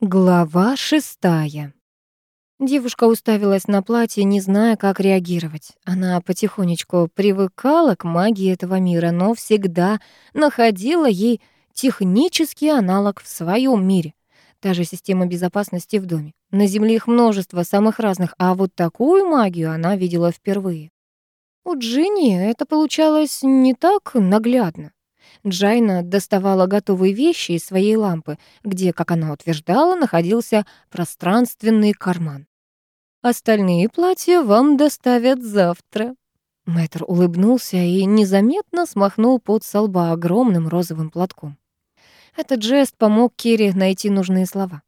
Глава шестая. Девушка уставилась на платье, не зная, как реагировать. Она потихонечку привыкала к магии этого мира, но всегда находила ей технический аналог в своем мире. Та же система безопасности в доме. На Земле их множество, самых разных, а вот такую магию она видела впервые. У Джинни это получалось не так наглядно. Джайна доставала готовые вещи из своей лампы, где, как она утверждала, находился пространственный карман. «Остальные платья вам доставят завтра». Мэтр улыбнулся и незаметно смахнул под со лба огромным розовым платком. Этот жест помог Кире найти нужные слова.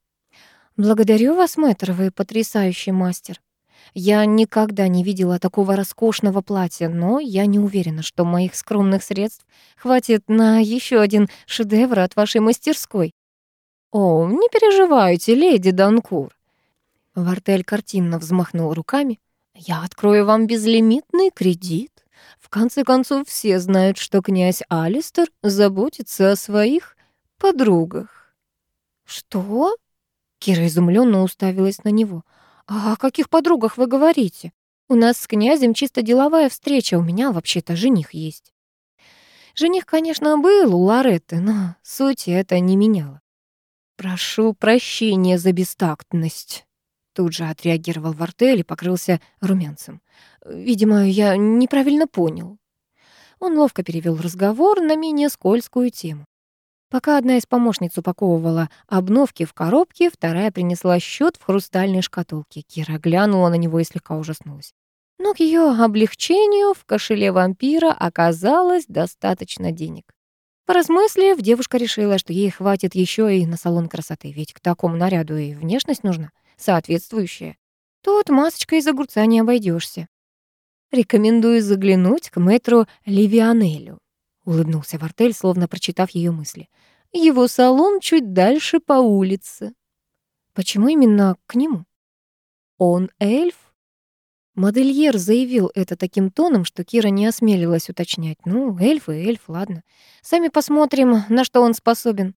«Благодарю вас, мэтр, вы потрясающий мастер. Я никогда не видела такого роскошного платья, но я не уверена, что моих скромных средств хватит на еще один шедевр от вашей мастерской. О, не переживайте, леди Данкур. Вартель картинно взмахнул руками. Я открою вам безлимитный кредит. В конце концов, все знают, что князь Алистер заботится о своих подругах. Что? Кира изумленно уставилась на него. «А «О каких подругах вы говорите? У нас с князем чисто деловая встреча, у меня вообще-то жених есть». Жених, конечно, был у Лоретты, но сути это не меняло. «Прошу прощения за бестактность», — тут же отреагировал Вартель и покрылся румянцем. «Видимо, я неправильно понял». Он ловко перевел разговор на менее скользкую тему. Пока одна из помощниц упаковывала обновки в коробке, вторая принесла счет в хрустальной шкатулке. Кира глянула на него и слегка ужаснулась. Но к ее облегчению в кошеле вампира оказалось достаточно денег. Поразмыслив, девушка решила, что ей хватит еще и на салон красоты, ведь к такому наряду и внешность нужна, соответствующая. Тут масочкой из огурца не обойдешься. Рекомендую заглянуть к мэтру Ливианелю улыбнулся Вартель, словно прочитав ее мысли. Его салон чуть дальше по улице. Почему именно к нему? Он эльф? Модельер заявил это таким тоном, что Кира не осмелилась уточнять. Ну, эльф и эльф, ладно. Сами посмотрим, на что он способен.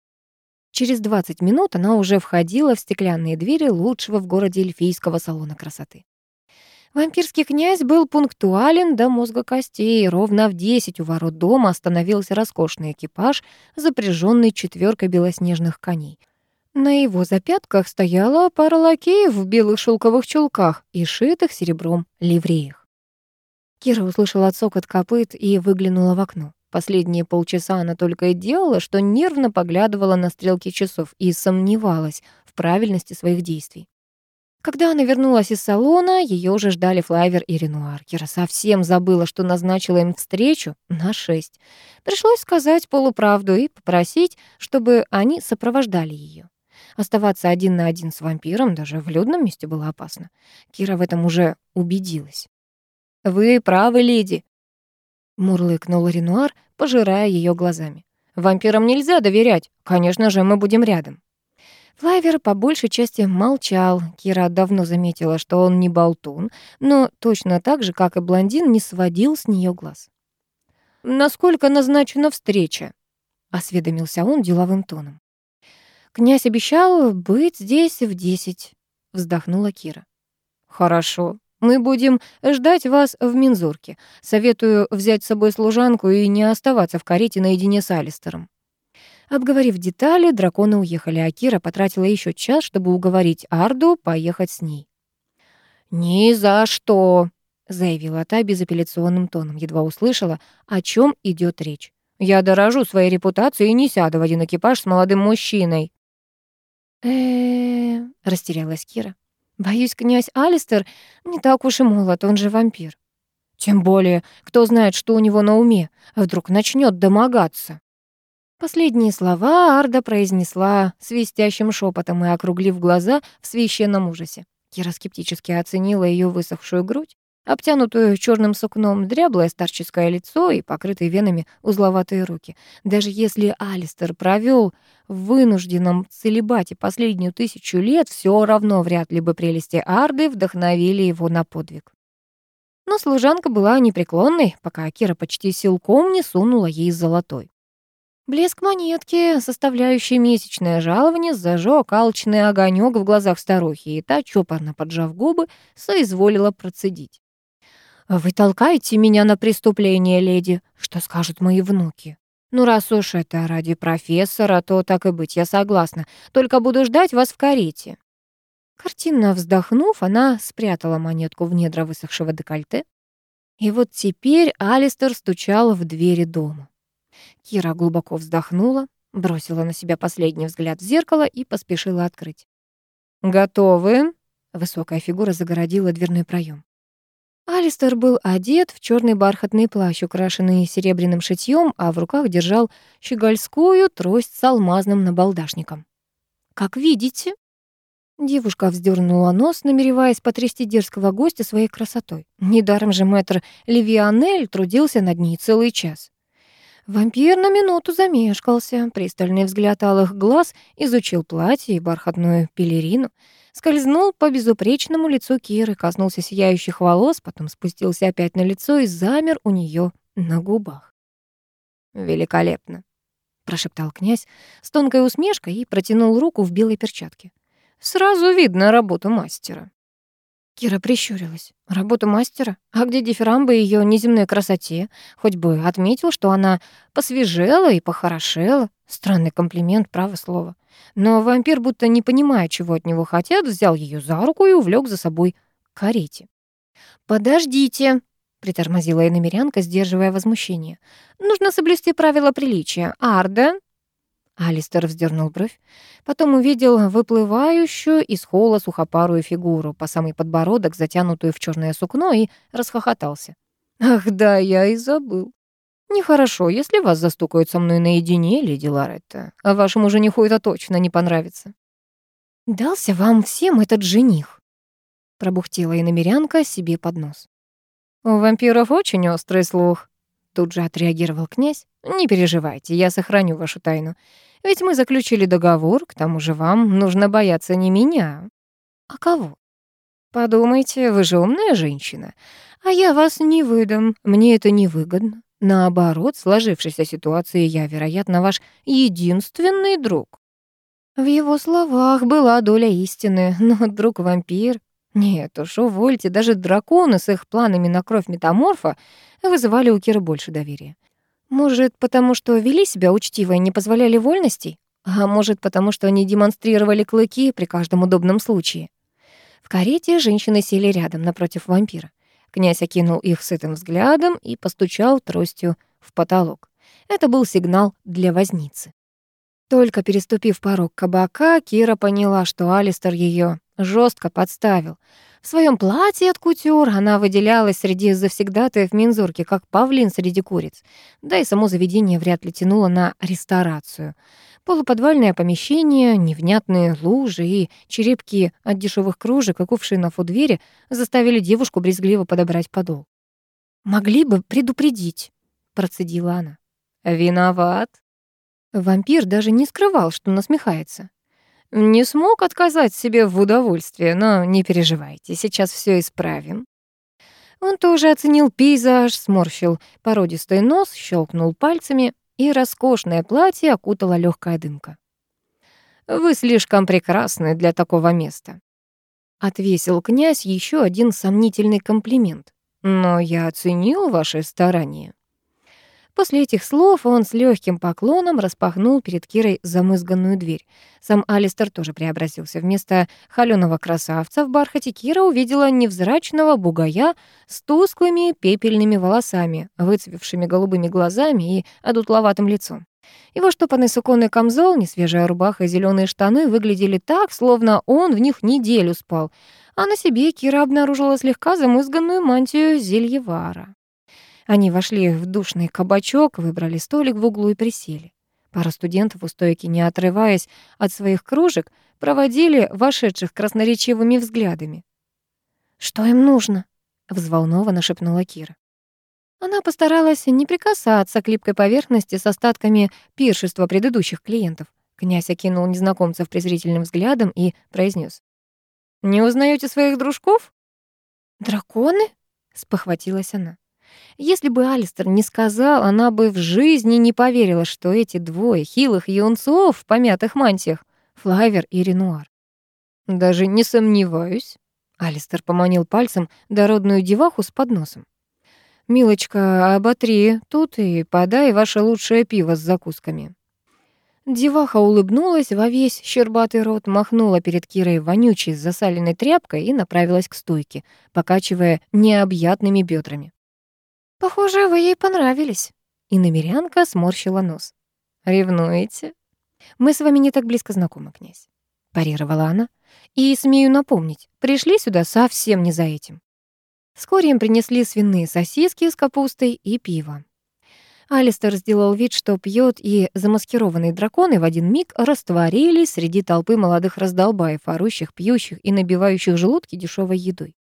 Через 20 минут она уже входила в стеклянные двери лучшего в городе эльфийского салона красоты. Вампирский князь был пунктуален до мозга костей. Ровно в десять у ворот дома остановился роскошный экипаж, запряженный четверкой белоснежных коней. На его запятках стояла пара лакеев в белых шелковых чулках и шитых серебром ливреях. Кира услышала цокот копыт и выглянула в окно. Последние полчаса она только и делала, что нервно поглядывала на стрелки часов и сомневалась в правильности своих действий. Когда она вернулась из салона, ее уже ждали Флайвер и Ренуар. Кира совсем забыла, что назначила им встречу на шесть. Пришлось сказать полуправду и попросить, чтобы они сопровождали ее. Оставаться один на один с вампиром даже в людном месте было опасно. Кира в этом уже убедилась. «Вы правы, леди», — мурлыкнул Ренуар, пожирая ее глазами. «Вампирам нельзя доверять. Конечно же, мы будем рядом». Флайвер по большей части молчал. Кира давно заметила, что он не болтун, но точно так же, как и блондин, не сводил с нее глаз. «Насколько назначена встреча?» — осведомился он деловым тоном. «Князь обещал быть здесь в десять», — вздохнула Кира. «Хорошо. Мы будем ждать вас в Минзурке. Советую взять с собой служанку и не оставаться в карете наедине с Алистером». Обговорив детали, драконы уехали, а Кира потратила еще час, чтобы уговорить Арду поехать с ней. «Ни за что!» — заявила та безапелляционным тоном, едва услышала, о чем идет речь. «Я дорожу своей репутацией и не сяду в один экипаж с молодым мужчиной». э растерялась Кира. «Боюсь, князь Алистер не так уж и молод, он же вампир». «Тем более, кто знает, что у него на уме, вдруг начнет домогаться». Последние слова Арда произнесла свистящим шепотом и округлив глаза в священном ужасе. Кира скептически оценила ее высохшую грудь, обтянутую черным сукном, дряблое старческое лицо и покрытые венами узловатые руки. Даже если Алистер провел в вынужденном целебате последнюю тысячу лет, все равно вряд ли бы прелести Арды вдохновили его на подвиг. Но служанка была непреклонной, пока Кира почти силком не сунула ей золотой. Блеск монетки, составляющий месячное жалование, зажег алчный огонек в глазах старухи, и та, чопорно поджав губы, соизволила процедить. «Вы толкаете меня на преступление, леди. Что скажут мои внуки? Ну, раз уж это ради профессора, то так и быть, я согласна. Только буду ждать вас в карете». Картинно вздохнув, она спрятала монетку в недра высохшего декольте. И вот теперь Алистер стучал в двери дома. Кира глубоко вздохнула, бросила на себя последний взгляд в зеркало и поспешила открыть. «Готовы?» — высокая фигура загородила дверной проем. Алистер был одет в черный бархатный плащ, украшенный серебряным шитьем, а в руках держал щегольскую трость с алмазным набалдашником. «Как видите», Девушка вздернула нос, намереваясь потрясти дерзкого гостя своей красотой. Недаром же мэтр Левианель трудился над ней целый час. Вампир на минуту замешкался. Пристальный взгляд алых глаз изучил платье и бархатную пелерину, скользнул по безупречному лицу Киры, коснулся сияющих волос, потом спустился опять на лицо и замер у нее на губах. «Великолепно», — прошептал князь с тонкой усмешкой и протянул руку в белой перчатке. «Сразу видно работу мастера». Кира прищурилась. Работа мастера? А где дифирамбы ее неземной красоте? Хоть бы отметил, что она посвежела и похорошела. Странный комплимент, право слово. Но вампир, будто не понимая, чего от него хотят, взял ее за руку и увлек за собой к карете. «Подождите», — притормозила иномерянка, сдерживая возмущение. «Нужно соблюсти правила приличия. Арда, Алистер вздернул бровь, потом увидел выплывающую из холла сухопарую фигуру, по самый подбородок, затянутую в черное сукно, и расхохотался. «Ах да, я и забыл. Нехорошо, если вас застукают со мной наедине, леди Ларетта, а вашему жениху это точно не понравится». «Дался вам всем этот жених», — пробухтела иномерянка себе под нос. «У вампиров очень острый слух», Тут же отреагировал князь. «Не переживайте, я сохраню вашу тайну. Ведь мы заключили договор, к тому же вам нужно бояться не меня, а кого? Подумайте, вы же умная женщина, а я вас не выдам, мне это невыгодно. Наоборот, сложившейся ситуации я, вероятно, ваш единственный друг». В его словах была доля истины, но друг-вампир... Нет уж, увольте, даже драконы с их планами на кровь метаморфа вызывали у Киры больше доверия. Может, потому что вели себя учтиво и не позволяли вольностей? А может, потому что они демонстрировали клыки при каждом удобном случае? В карете женщины сели рядом напротив вампира. Князь окинул их сытым взглядом и постучал тростью в потолок. Это был сигнал для возницы. Только переступив порог кабака, Кира поняла, что Алистер ее жестко подставил — в своем платье от кутюр она выделялась среди завсегдатаев Минзорки, как павлин среди куриц. Да и само заведение вряд ли тянуло на ресторацию. Полуподвальное помещение, невнятные лужи и черепки от дешевых кружек и кувшинов у двери заставили девушку брезгливо подобрать подол. «Могли бы предупредить», — процедила она. «Виноват». Вампир даже не скрывал, что насмехается. Не смог отказать себе в удовольствии, но не переживайте, сейчас все исправим. Он тоже оценил пейзаж, сморщил породистый нос, щелкнул пальцами, и роскошное платье окутала легкая дымка. «Вы слишком прекрасны для такого места», — отвесил князь еще один сомнительный комплимент. «Но я оценил ваши старания». После этих слов он с легким поклоном распахнул перед Кирой замызганную дверь. Сам Алистер тоже преобразился. Вместо холёного красавца в бархате Кира увидела невзрачного бугая с тусклыми пепельными волосами, выцвевшими голубыми глазами и одутловатым лицом. Его штопанный суконный камзол, несвежая рубаха и зеленые штаны выглядели так, словно он в них неделю спал, а на себе Кира обнаружила слегка замызганную мантию зельевара. Они вошли в душный кабачок, выбрали столик в углу и присели. Пара студентов у стойки, не отрываясь от своих кружек, проводили вошедших красноречивыми взглядами. «Что им нужно?» — взволнованно шепнула Кира. Она постаралась не прикасаться к липкой поверхности с остатками пиршества предыдущих клиентов. Князь окинул незнакомцев презрительным взглядом и произнес: «Не узнаете своих дружков?» «Драконы?» — спохватилась она. Если бы Алистер не сказал, она бы в жизни не поверила, что эти двое хилых юнцов в помятых мантиях — Флайвер и Ренуар. «Даже не сомневаюсь», — Алистер поманил пальцем дородную деваху с подносом. «Милочка, оботри тут и подай ваше лучшее пиво с закусками». Деваха улыбнулась во весь щербатый рот, махнула перед Кирой вонючей засаленной тряпкой и направилась к стойке, покачивая необъятными бедрами. «Похоже, вы ей понравились». И намерянка сморщила нос. «Ревнуете?» «Мы с вами не так близко знакомы, князь», — парировала она. «И смею напомнить, пришли сюда совсем не за этим». Вскоре им принесли свиные сосиски с капустой и пиво. Алистер сделал вид, что пьет, и замаскированные драконы в один миг растворились среди толпы молодых раздолбаев, орущих, пьющих и набивающих желудки дешевой едой.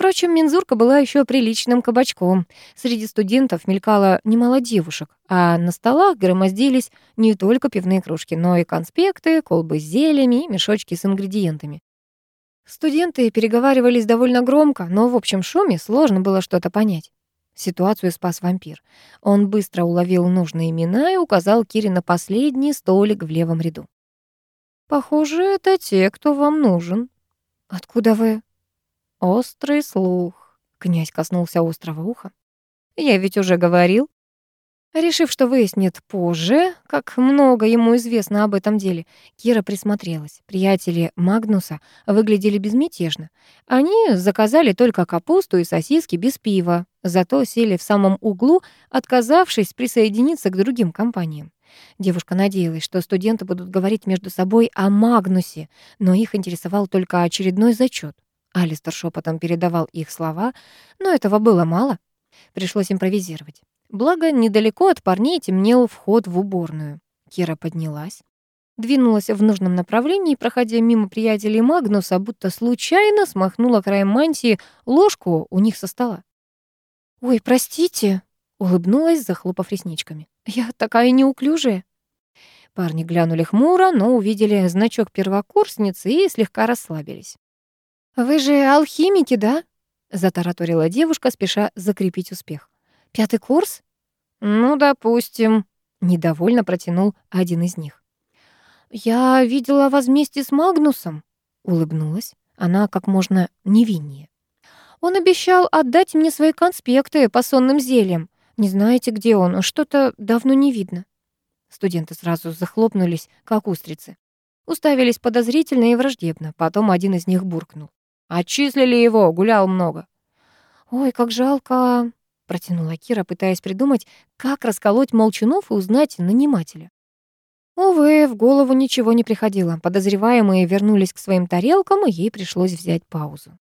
Впрочем, мензурка была еще приличным кабачком. Среди студентов мелькало немало девушек, а на столах громоздились не только пивные кружки, но и конспекты, колбы с зельями и мешочки с ингредиентами. Студенты переговаривались довольно громко, но в общем шуме сложно было что-то понять. Ситуацию спас вампир. Он быстро уловил нужные имена и указал Кире на последний столик в левом ряду. «Похоже, это те, кто вам нужен». «Откуда вы?» «Острый слух», — князь коснулся острого уха. «Я ведь уже говорил». Решив, что выяснит позже, как много ему известно об этом деле, Кира присмотрелась. Приятели Магнуса выглядели безмятежно. Они заказали только капусту и сосиски без пива, зато сели в самом углу, отказавшись присоединиться к другим компаниям. Девушка надеялась, что студенты будут говорить между собой о Магнусе, но их интересовал только очередной зачет. Алистер шепотом передавал их слова, но этого было мало. Пришлось импровизировать. Благо, недалеко от парней темнел вход в уборную. Кира поднялась, двинулась в нужном направлении, проходя мимо приятелей Магнуса, будто случайно смахнула краем мантии ложку у них со стола. «Ой, простите», — улыбнулась, захлопав ресничками. «Я такая неуклюжая». Парни глянули хмуро, но увидели значок первокурсницы и слегка расслабились. «Вы же алхимики, да?» — затараторила девушка, спеша закрепить успех. Пятый курс? Ну, допустим, недовольно протянул один из них. Я видела вас вместе с Магнусом, улыбнулась она как можно невиннее. Он обещал отдать мне свои конспекты по сонным зельям. Не знаете, где он? Что-то давно не видно. Студенты сразу захлопнулись, как устрицы. Уставились подозрительно и враждебно. Потом один из них буркнул. «Отчислили его, гулял много». «Ой, как жалко», протянула Кира, пытаясь придумать, как расколоть молчунов и узнать нанимателя. Увы, в голову ничего не приходило. Подозреваемые вернулись к своим тарелкам, и ей пришлось взять паузу.